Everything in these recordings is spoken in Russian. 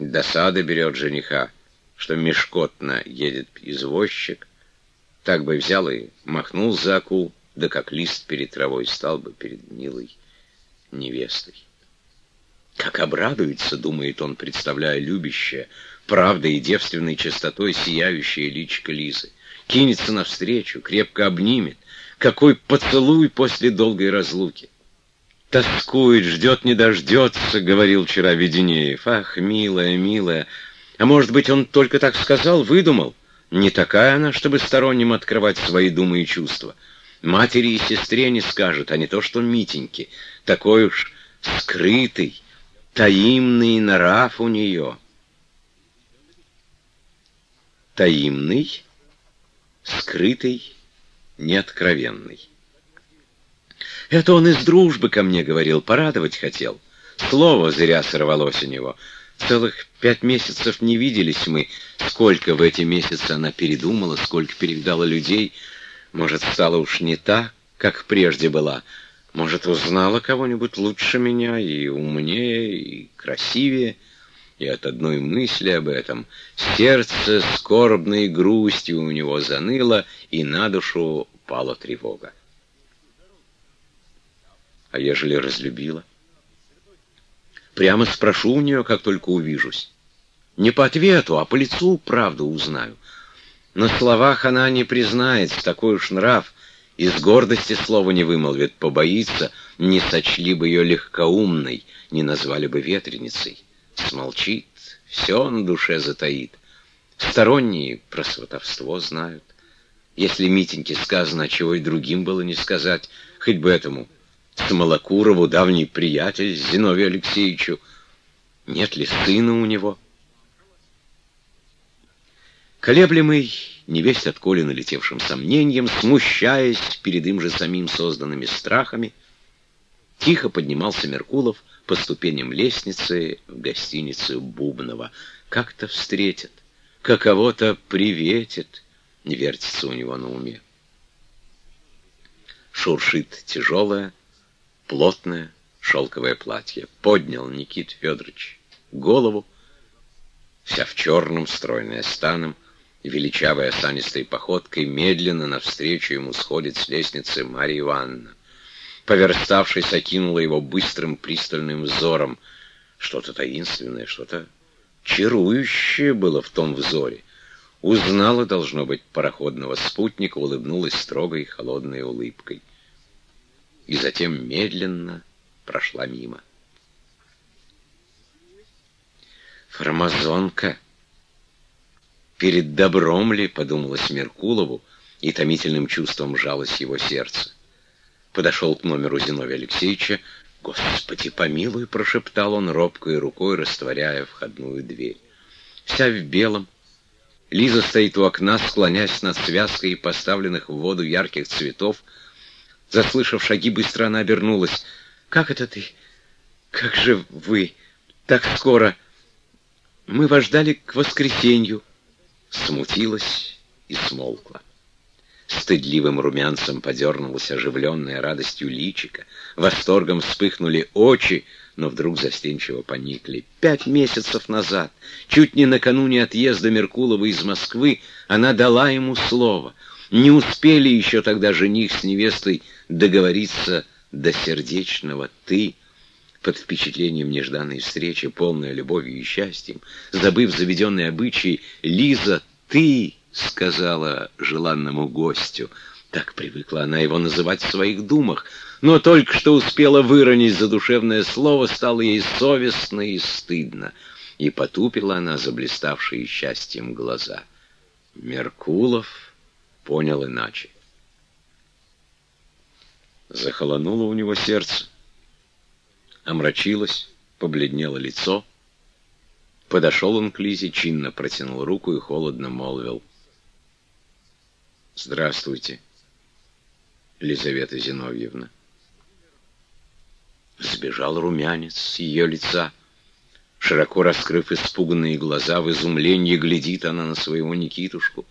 Досада берет жениха, что мешкотно едет извозчик, так бы взял и махнул за акул, да как лист перед травой стал бы перед милой невестой. Как обрадуется, думает он, представляя любящее, правдой и девственной чистотой сияющее личико Лизы. Кинется навстречу, крепко обнимет. Какой поцелуй после долгой разлуки! Тоскует, ждет, не дождется, — говорил вчера Веденеев. Ах, милая, милая! А может быть, он только так сказал, выдумал? Не такая она, чтобы сторонним открывать свои думы и чувства. Матери и сестре не скажет, а не то что Митеньке. Такой уж скрытый, таимный нрав у нее. Таимный, скрытый, неоткровенный. Это он из дружбы ко мне говорил, порадовать хотел. Слово зря сорвалось у него. Целых пять месяцев не виделись мы. Сколько в эти месяцы она передумала, сколько перевидала людей. Может, стала уж не та, как прежде была. Может, узнала кого-нибудь лучше меня, и умнее, и красивее. И от одной мысли об этом сердце скорбной грустью у него заныло, и на душу пала тревога. А ежели разлюбила? Прямо спрошу у нее, как только увижусь. Не по ответу, а по лицу правду узнаю. На словах она не признается, такой уж нрав. Из гордости слова не вымолвит, побоится, не сочли бы ее легкоумной, не назвали бы ветреницей. Смолчит, все на душе затаит. Сторонние про сватовство знают. Если Митеньке сказано, чего и другим было не сказать, хоть бы этому Смолокурову, давний приятель, Зиновию Алексеевичу. Нет ли сына у него? Колеблемый, невесть от Коли налетевшим сомнением, смущаясь перед им же самим созданными страхами, тихо поднимался Меркулов по ступеням лестницы в гостиницу Бубнова. Как-то встретит, каково-то приветит, не вертится у него на уме. Шуршит тяжелое, плотное шелковое платье. Поднял Никит Федорович голову, вся в черном, стройная станом, величавой осанистой походкой, медленно навстречу ему сходит с лестницы Марья Ивановна. Поверставшись, окинула его быстрым пристальным взором. Что-то таинственное, что-то чарующее было в том взоре. Узнала, должно быть, пароходного спутника, улыбнулась строгой холодной улыбкой и затем медленно прошла мимо. «Формазонка! Перед добром ли?» — подумалось Меркулову, и томительным чувством жалось его сердце. Подошел к номеру Зиновия Алексеевича. «Господи, помилуй!» — прошептал он робкой рукой, растворяя входную дверь. Вся в белом. Лиза стоит у окна, склонясь над связкой поставленных в воду ярких цветов, Заслышав шаги, быстро она обернулась. «Как это ты? Как же вы? Так скоро? Мы вас ждали к воскресенью». Смутилась и смолкла. Стыдливым румянцем подернулась оживленная радостью личика. Восторгом вспыхнули очи, но вдруг застенчиво поникли. Пять месяцев назад, чуть не накануне отъезда Меркулова из Москвы, она дала ему слово. Не успели еще тогда жених с невестой договориться до сердечного «ты», под впечатлением нежданной встречи, полной любовью и счастьем, забыв заведенные обычаи, «Лиза, ты!» — сказала желанному гостю. Так привыкла она его называть в своих думах, но только что успела выронить задушевное слово, стало ей совестно и стыдно, и потупила она заблиставшие счастьем глаза. Меркулов понял иначе. Захолонуло у него сердце, омрачилось, побледнело лицо. Подошел он к Лизе, чинно протянул руку и холодно молвил. «Здравствуйте, Лизавета Зиновьевна». Сбежал румянец с ее лица. Широко раскрыв испуганные глаза, в изумлении глядит она на своего Никитушку.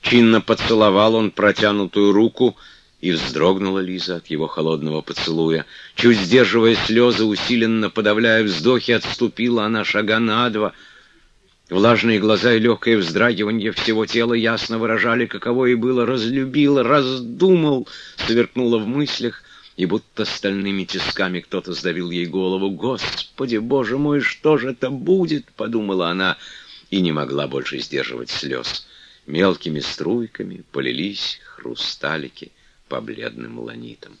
Чинно поцеловал он протянутую руку — и вздрогнула Лиза от его холодного поцелуя. Чуть сдерживая слезы, усиленно подавляя вздохи, отступила она шага на два. Влажные глаза и легкое вздрагивание всего тела ясно выражали, каково и было разлюбил, раздумал, сверкнуло в мыслях, и будто стальными тисками кто-то сдавил ей голову. «Господи, боже мой, что же это будет?» — подумала она, и не могла больше сдерживать слез. Мелкими струйками полились хрусталики по бледным ланитам.